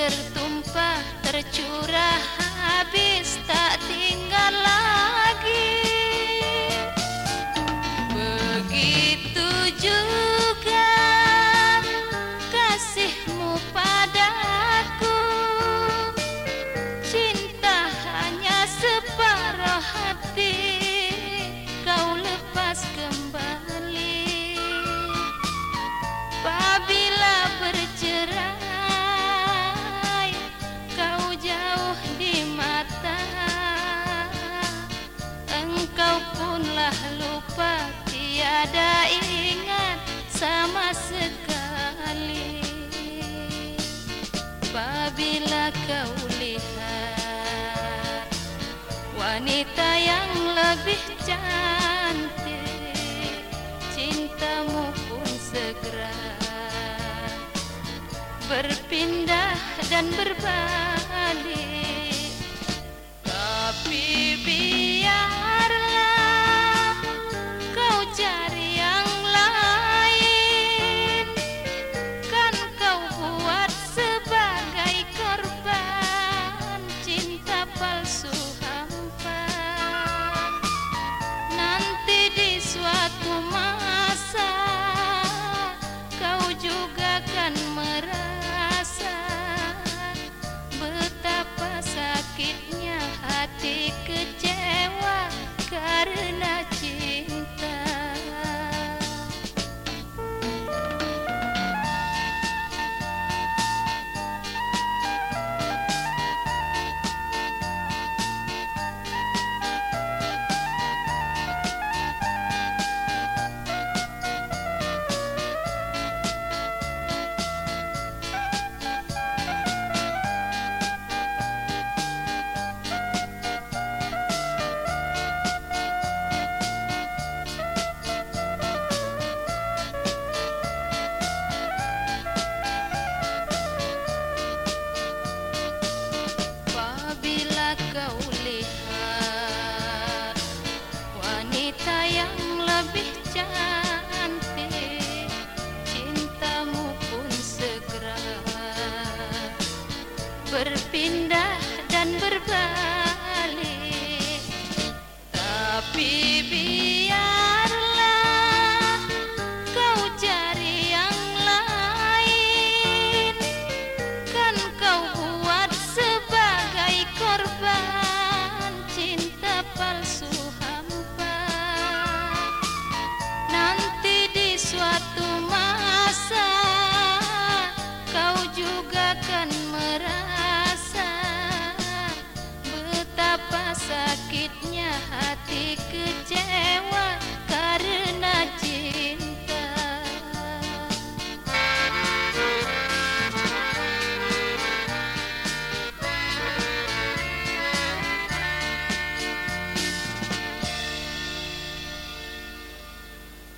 tertumpah tercurah habis tak Tiada ingat sama sekali. Apabila kau lihat Wanita yang lebih cantik Cintamu pun segera Berpindah dan berbalik Hampa Nanti di suatu masa Kau juga kan merasa Betapa sakitnya hati kecewa berpindah dan berbalik. Tapi